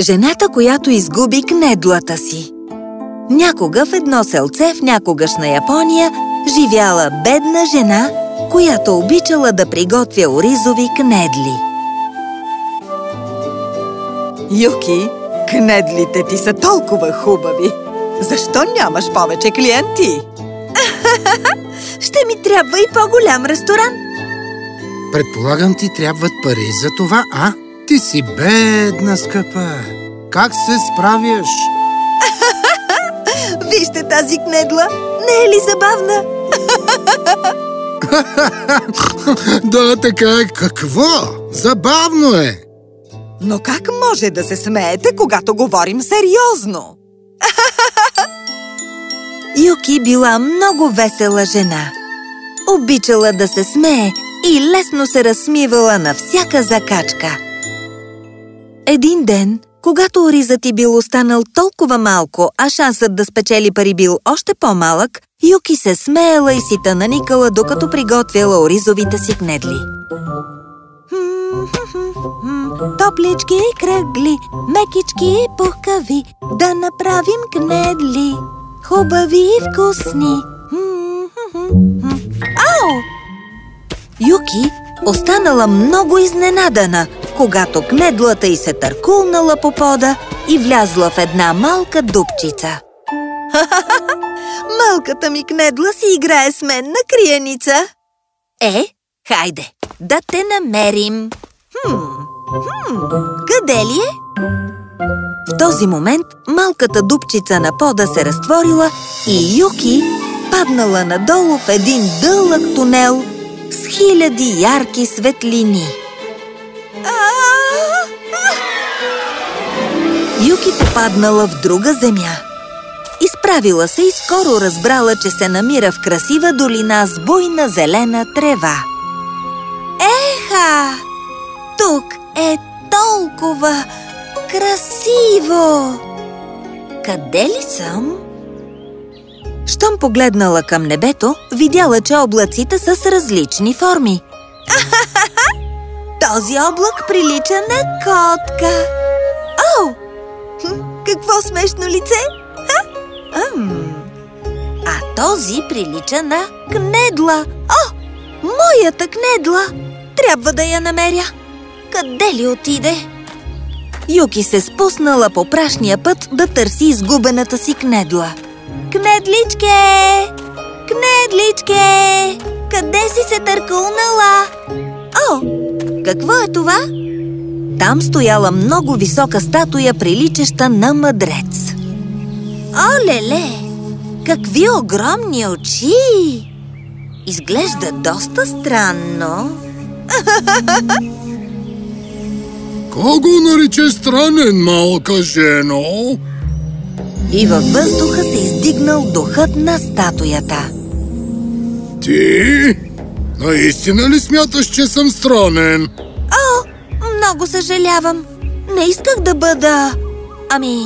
Жената, която изгуби кнедлата си Някога в едно селце в някогашна Япония живяла бедна жена, която обичала да приготвя оризови кнедли. Юки, кнедлите ти са толкова хубави! Защо нямаш повече клиенти? Ще ми трябва и по-голям ресторант. Предполагам ти трябват пари за това, а? Ти си бедна, скъпа. Как се справяш? Вижте тази кнедла! Не е ли забавна? да, така е. Какво? Забавно е! Но как може да се смеете, когато говорим сериозно? Юки била много весела жена. Обичала да се смее и лесно се разсмивала на всяка закачка. Един ден, когато оризът ти бил останал толкова малко, а шансът да спечели пари бил още по-малък, Юки се смеяла и си наникала, докато приготвяла оризовите си кнедли. Топлички и кръгли, мекички и пухкави, да направим кнедли, хубави и вкусни. Ау! Юки останала много изненадана, когато кнедлата й се търкулнала по пода и влязла в една малка дупчица. Малката ми кнедла си играе с мен на криеница. Е, хайде, да те намерим. Хм, хм, къде ли е? В този момент малката дупчица на пода се разтворила и Юки паднала надолу в един дълъг тунел с хиляди ярки светлини. Юки попаднала в друга земя. Изправила се и скоро разбрала, че се намира в красива долина с буйна зелена трева. Еха! Тук е толкова красиво! Къде ли съм? Щом погледнала към небето, видяла, че облаците са с различни форми. Този облак прилича на котка. О! Какво смешно лице! Ам. А този прилича на кнедла. О! Моята кнедла! Трябва да я намеря. Къде ли отиде? Юки се спуснала по прашния път да търси изгубената си кнедла. Кнедличке! Кнедличке! Къде си се търкулнала? О, какво е това? Там стояла много висока статуя, приличаща на мъдрец. О, леле! Какви огромни очи! Изглежда доста странно. Кого нарече странен, малка жено? И във въздуха се издигнал духът на статуята. Ти? Наистина ли смяташ, че съм странен? Много съжалявам. Не исках да бъда... Ами,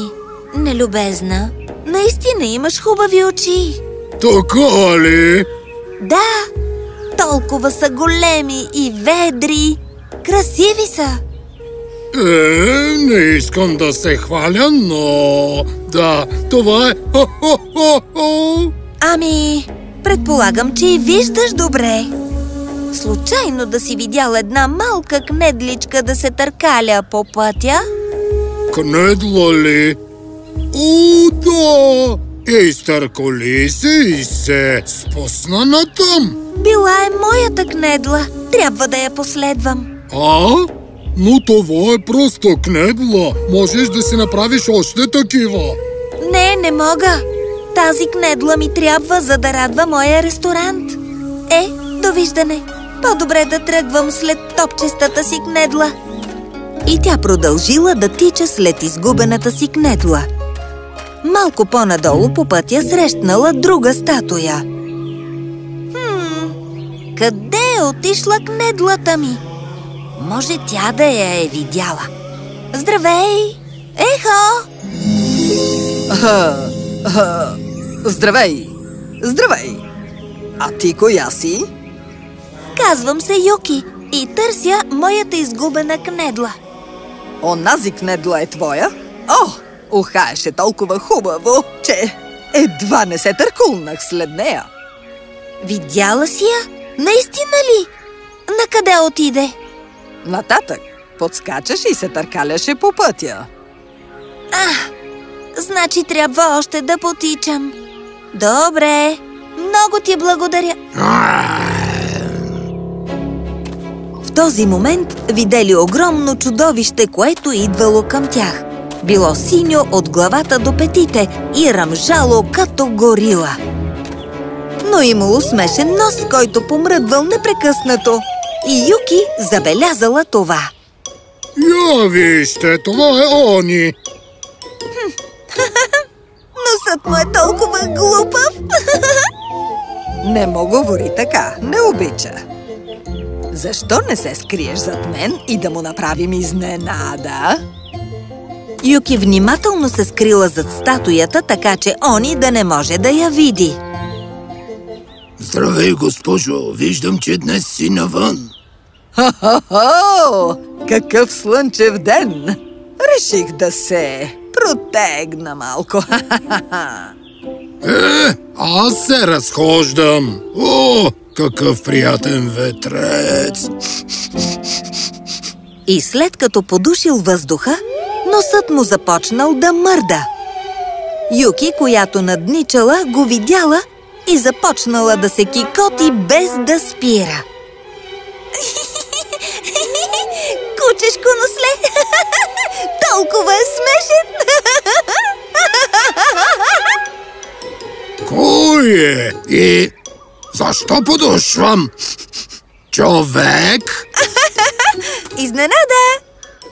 нелюбезна. Наистина имаш хубави очи. Така ли? Да, толкова са големи и ведри. Красиви са. Е, не искам да се хваля, но... Да, това е... Хо-хо-хо-хо! Ами, предполагам, че и виждаш добре. Случайно да си видял една малка кнедличка да се търкаля по пътя? Кнедла ли? О, да! Изтърколи се и се спусна натам. Била е моята кнедла. Трябва да я последвам. А? Но това е просто кнедла. Можеш да си направиш още такива. Не, не мога. Тази кнедла ми трябва, за да радва моя ресторант. Е, довиждане. По-добре да тръгвам след топчестата си кнедла. И тя продължила да тича след изгубената си кнедла. Малко по-надолу по пътя срещнала друга статуя. Хм, къде е отишла кнедлата ми? Може тя да я е видяла. Здравей! Ехо! Здравей! Здравей! А ти коя си? Казвам се Юки и търся моята изгубена кнедла. Онази кнедла е твоя? О, ухаеше толкова хубаво, че едва не се търкулнах след нея. Видяла си я? Наистина ли? Накъде отиде? Нататък подскачаше и се търкаляше по пътя. А, значи трябва още да потичам. Добре, много ти благодаря. Този момент видели огромно чудовище, което идвало към тях. Било синьо от главата до петите и ръмжало като горила. Но имало смешен нос, който помръдвал непрекъснато. И Юки забелязала това. Я вижте, това е они. Носът му е толкова глупав. Не му говори така, не обича. Защо не се скриеш зад мен и да му направим изненада? Юки внимателно се скрила зад статуята, така че Они да не може да я види. Здравей, госпожо. Виждам, че днес си навън. Хо-хо! Какъв слънчев ден! Реших да се протегна малко. Е, аз се разхождам. О, какъв приятен ветрец. И след като подушил въздуха, носът му започнал да мърда. Юки, която надничала, го видяла и започнала да се кикоти без да спира. Кучешко носле! Толкова е смешен! Кой е? И защо подушвам? Човек? Изненада!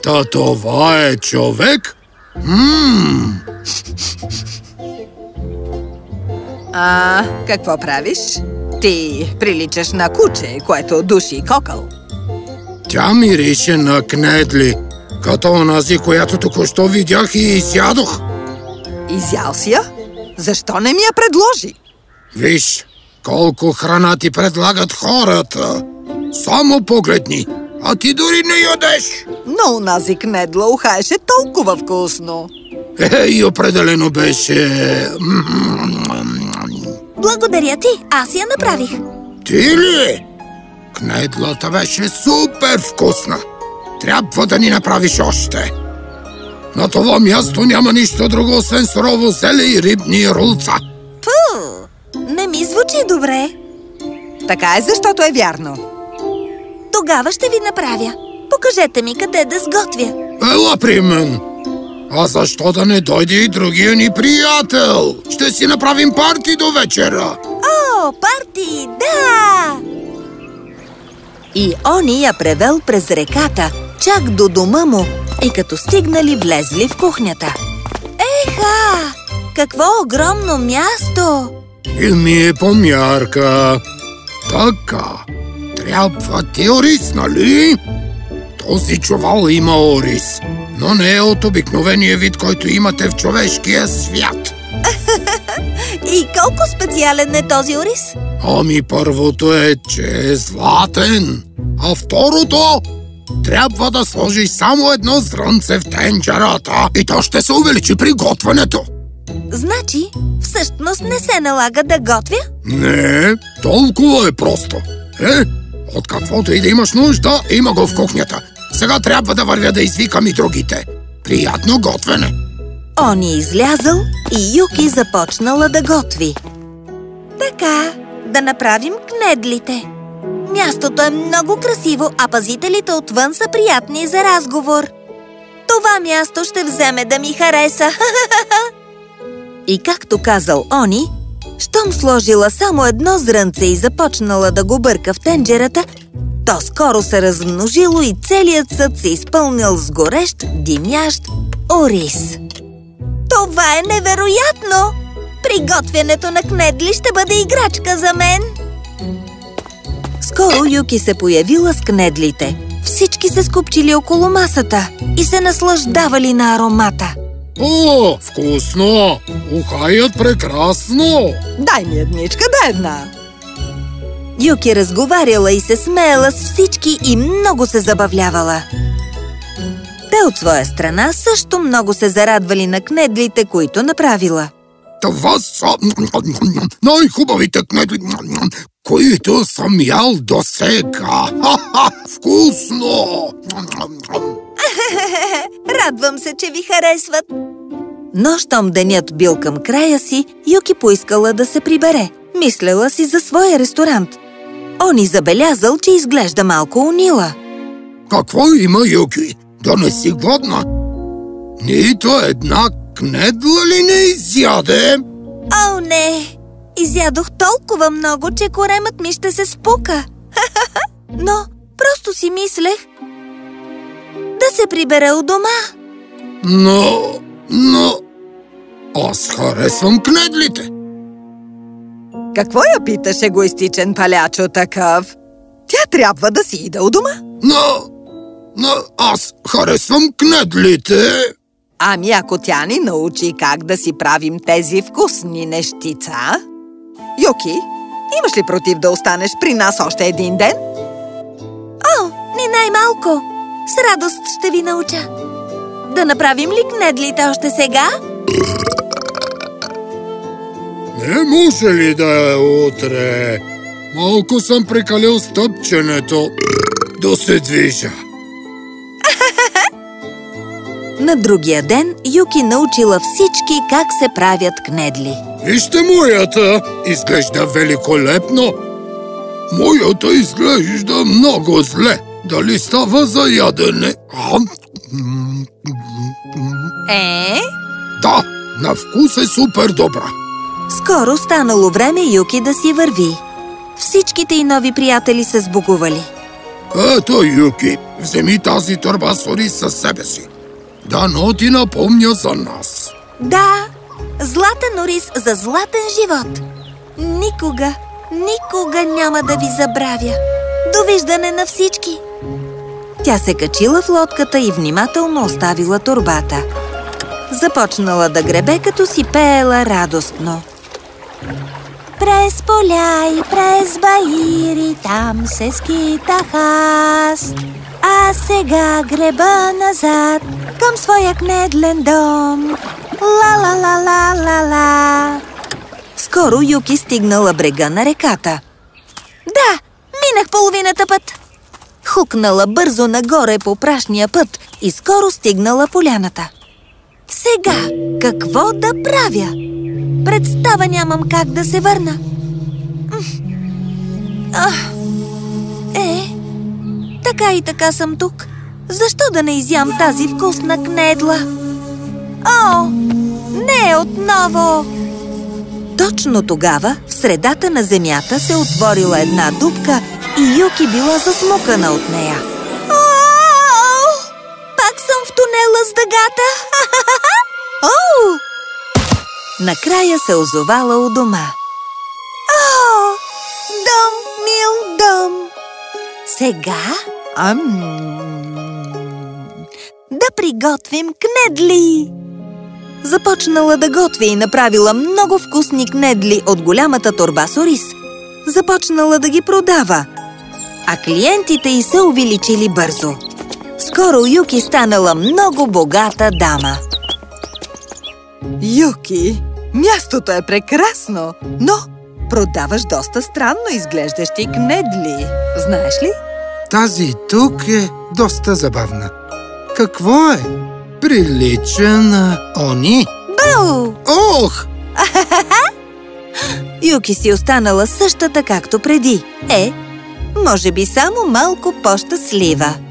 Та това е човек? Ммм, А какво правиш? Ти приличаш на куче, което души кокъл. тя мирише на кнедли, като онази, която току-що видях и изядох. Изял си я? Защо не ми я предложи? Виж, колко храна ти предлагат хората. Само погледни, а ти дори не ядеш. Но унази кнедла ухаеше толкова вкусно. Е, и определено беше... Благодаря ти, аз я направих. Ти ли? Кнедлата беше супер вкусна. Трябва да ни направиш още. На това място няма нищо друго, освен сурово зеле и рибни рулца. Ми звучи добре. Така е, защото е вярно. Тогава ще ви направя. Покажете ми къде да сготвя. Ела при мен. А защо да не дойде и другия ни приятел? Ще си направим парти до вечера. О, парти, да! И они я превел през реката, чак до дома му и като стигнали влезли в кухнята. Еха! Какво огромно място! И ми е по мярка. Така. Трябва ти ориз, нали? Този чувал има ориз, но не е от обикновения вид, който имате в човешкия свят. И колко специален е този ориз? Ами първото е, че е златен, а второто трябва да сложиш само едно зрънце в тенджерата и то ще се увеличи при готвенето. Значи, всъщност не се налага да готвя? Не, толкова е просто. Е, от каквото и да имаш нужда, има го в кухнята. Сега трябва да вървя да извикам и другите. Приятно готвене! Он е излязъл и Юки започнала да готви. Така, да направим кнедлите. Мястото е много красиво, а пазителите отвън са приятни за разговор. Това място ще вземе да ми хареса. И както казал Они, щом сложила само едно зрънце и започнала да го бърка в тенджерата, то скоро се размножило и целият съд се изпълнил с горещ, димящ ориз. Това е невероятно! Приготвянето на кнедли ще бъде играчка за мен! Скоро Юки се появила с кнедлите. Всички се скупчили около масата и се наслаждавали на аромата. О, вкусно! Ухаят прекрасно! Дай ми едничка, да една. Юки разговаряла и се смеяла с всички и много се забавлявала. Те от своя страна също много се зарадвали на кнедлите, които направила. Това са най-хубавите кнедли, които съм ял до сега. Вкусно! Радвам се, че ви харесват. Но щом денят бил към края си, Юки поискала да се прибере. Мислела си за своя ресторант. Он забелязал, че изглежда малко унила. Какво има, Юки? Да не си гладна? Нито една кнедла ли не изяде? О, не! Изядох толкова много, че коремът ми ще се спука. Но просто си мислех се прибера у дома. Но, но... Аз харесвам кнедлите. Какво я питаш, егоистичен палячо такъв? Тя трябва да си иде у дома. Но, но аз харесвам кнедлите. Ами ако тя ни научи как да си правим тези вкусни нещица... Юки, имаш ли против да останеш при нас още един ден? О, не най-малко. С радост ще ви науча. Да направим ли кнедлите още сега? Не може ли да е утре? Малко съм прекалил стъпченето да се движа. На другия ден Юки научила всички как се правят кнедли. Вижте моята! Изглежда великолепно! Моята изглежда много зле. Дали става за ядене? Е? Да, на вкус е супер добра. Скоро станало време Юки да си върви. Всичките и нови приятели се сбогували. Ето, Юки, вземи тази турба с ориз със себе си. Дано ти напомня за нас. Да, златен ориз за златен живот. Никога, никога няма да ви забравя. Довиждане на всички! Тя се качила в лодката и внимателно оставила турбата. Започнала да гребе, като си пеела радостно. През поля и през баири там се скитах аз. А сега греба назад към своя кнедлен дом. Ла-ла-ла-ла-ла-ла. Скоро Юки стигнала брега на реката. Да, минах половината път. Хукнала бързо нагоре по прашния път и скоро стигнала поляната. Сега какво да правя? Представа нямам как да се върна. Ах, е, така и така съм тук. Защо да не изям тази вкусна кнедла? О, не отново! Точно тогава в средата на земята се отворила една дупка и Юки била засмукана от нея. О, пак съм в тунела с дъгата! О! Накрая се озовала у дома. О, дом, мил дом! Сега ам, да приготвим кнедли! Започнала да готви и направила много вкусни кнедли от голямата торба с ориз. Започнала да ги продава, а клиентите й се увеличили бързо. Скоро Юки станала много богата дама. Юки, мястото е прекрасно, но продаваш доста странно изглеждащи кнедли. Знаеш ли? Тази тук е доста забавна. Какво е? Прилича на они. Бау! Ох! Юки си останала същата както преди. Е, може би само малко по-щастлива.